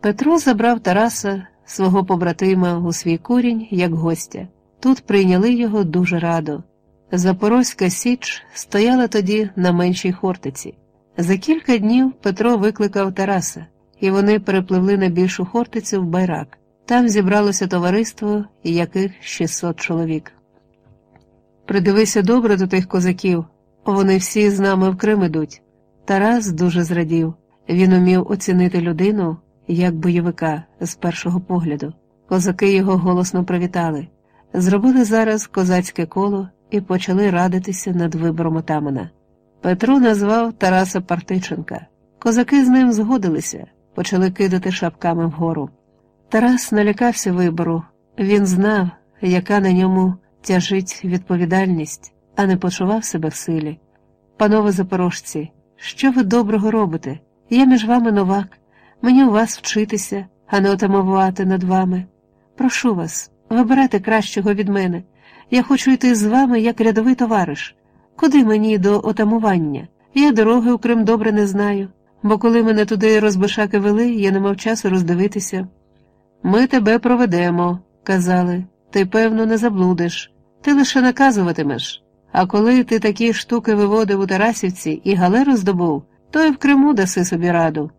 Петро забрав Тараса, свого побратима, у свій курінь, як гостя. Тут прийняли його дуже радо. Запорозька Січ стояла тоді на меншій Хортиці. За кілька днів Петро викликав Тараса, і вони перепливли на більшу Хортицю в Байрак. Там зібралося товариство, яких 600 чоловік. Придивися добре до тих козаків, вони всі з нами в Крим ідуть. Тарас дуже зрадів. Він умів оцінити людину як бойовика з першого погляду. Козаки його голосно привітали, зробили зараз козацьке коло і почали радитися над вибором отамана. Петро назвав Тараса Партиченка. Козаки з ним згодилися, почали кидати шапками вгору. Тарас налякався вибору, він знав, яка на ньому тяжить відповідальність, а не почував себе в силі. Панове запорожці, що ви доброго робите? Я між вами новак, мені у вас вчитися, а не отамувати над вами. Прошу вас, вибирайте кращого від мене. Я хочу йти з вами як рядовий товариш. Куди мені до отамування? Я дороги у Крим добре не знаю, бо коли мене туди розбишаки вели, я не мав часу роздивитися. Ми тебе проведемо, казали, ти, певно, не заблудиш, ти лише наказуватимеш. А коли ти такі штуки виводив у Тарасівці і галеру здобув, то й в Криму даси собі раду.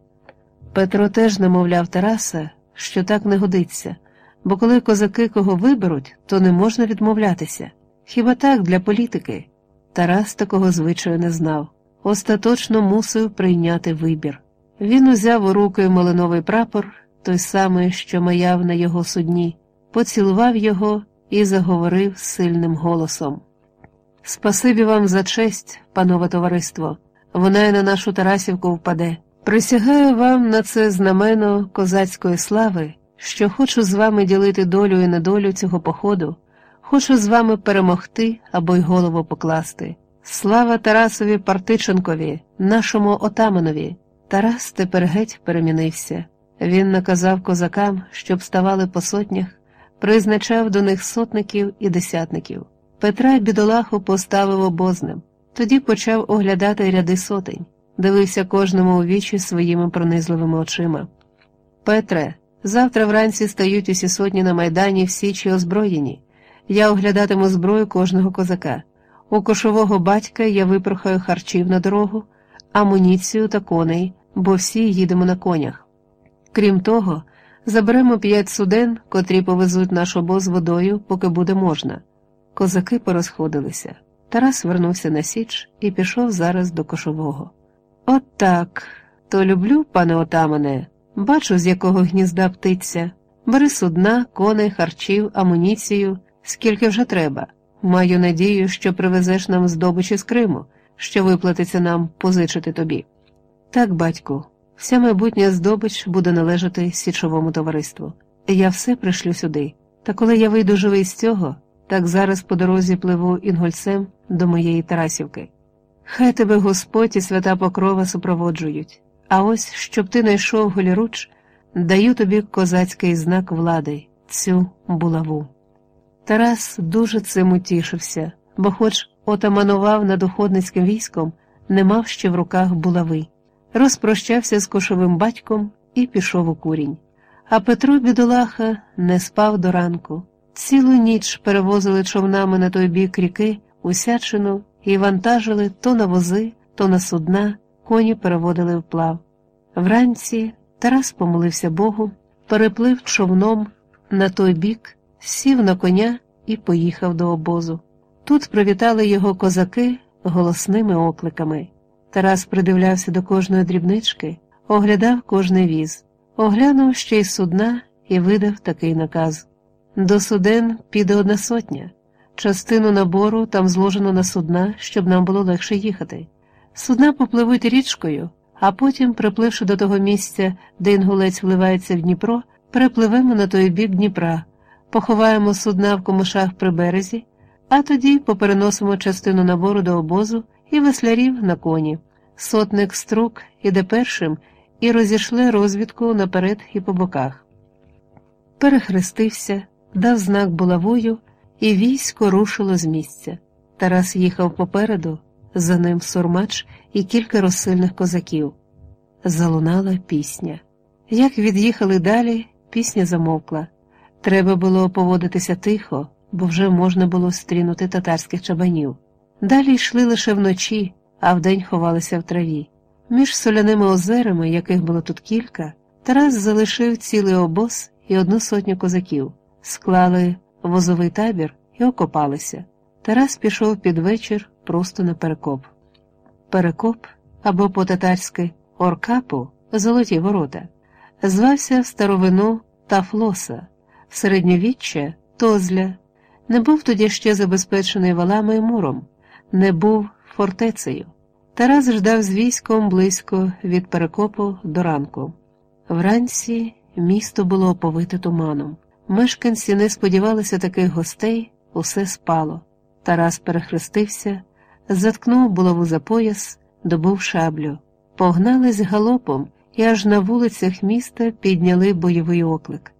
Петро теж намовляв Тараса, що так не годиться, бо коли козаки кого виберуть, то не можна відмовлятися. Хіба так для політики? Тарас такого звичаю не знав. Остаточно мусив прийняти вибір. Він узяв у руки малиновий прапор, той самий, що маяв на його судні, поцілував його і заговорив сильним голосом. Спасибі вам за честь, панове товариство, вона й на нашу Тарасівку впаде. Присягаю вам на це знамено козацької слави, що хочу з вами ділити долю і недолю цього походу, хочу з вами перемогти або й голову покласти. Слава Тарасові Партиченкові, нашому отаманові. Тарас тепер геть перемінився. Він наказав козакам, щоб ставали по сотнях, призначав до них сотників і десятників. Петра бідолаху поставив обозним, тоді почав оглядати ряди сотень, дивився кожному у вічі своїми пронизливими очима. Петре, завтра вранці стають усі сотні на майдані в січі озброєні. Я оглядатиму зброю кожного козака. У кошового батька я випрохаю харчів на дорогу, амуніцію та коней, бо всі їдемо на конях. Крім того, заберемо п'ять суден, котрі повезуть наш обоз водою, поки буде можна. Козаки порозходилися. Тарас вернувся на Січ і пішов зараз до кошового. От так, то люблю, пане отамане, бачу, з якого гнізда птиця. Бери судна, коней, харчів, амуніцію, скільки вже треба. Маю надію, що привезеш нам здобичі з Криму, що виплатиться нам позичити тобі. Так, батьку, вся майбутня здобич буде належати січовому товариству. Я все пришлю сюди. Та коли я вийду живий з цього, так зараз по дорозі пливу інгольцем до моєї Тарасівки. Хай тебе Господь і свята покрова супроводжують, а ось, щоб ти найшов голіруч, даю тобі козацький знак влади, цю булаву. Тарас дуже цим утішився, бо, хоч отаманував над уходницьким військом, не мав ще в руках булави, розпрощався з кошовим батьком і пішов у курінь. А Петро бідолаха не спав до ранку. Цілу ніч перевозили човнами на той бік ріки усячину і вантажили то на вози, то на судна, коні переводили вплав. Вранці Тарас помолився Богу, переплив човном на той бік, сів на коня і поїхав до обозу. Тут привітали його козаки голосними окликами. Тарас придивлявся до кожної дрібнички, оглядав кожний віз, оглянув ще й судна і видав такий наказ. До суден піде одна сотня. Частину набору там зложено на судна, щоб нам було легше їхати. Судна попливуть річкою, а потім, припливши до того місця, де інгулець вливається в Дніпро, перепливемо на той бік Дніпра, поховаємо судна в комишах при березі, а тоді попереносимо частину набору до обозу і веслярів на коні. Сотник струк іде першим і розійшли розвідку наперед і по боках. Перехрестився, дав знак булавою, і військо рушило з місця. Тарас їхав попереду, за ним сурмач і кілька розсильних козаків. Залунала пісня. Як від'їхали далі, пісня замовкла. Треба було поводитися тихо, бо вже можна було стрінути татарських чабанів. Далі йшли лише вночі, а вдень ховалися в траві. Між соляними озерами, яких було тут кілька, Тарас залишив цілий обоз і одну сотню козаків, склали возовий табір і окопалися. Тарас пішов під вечір просто на перекоп. Перекоп або по-татарськи Оркапу, золоті ворота, звався в старовину Тафлоса, в середньовіччя Тозля, не був тоді ще забезпечений валами і муром, не був фортецею. Тарас ждав з військом близько від перекопу до ранку. Вранці місто було оповите туманом. Мешканці не сподівалися таких гостей, усе спало. Тарас перехрестився, заткнув булаву за пояс, добув шаблю, погнались галопом і аж на вулицях міста підняли бойовий оклик.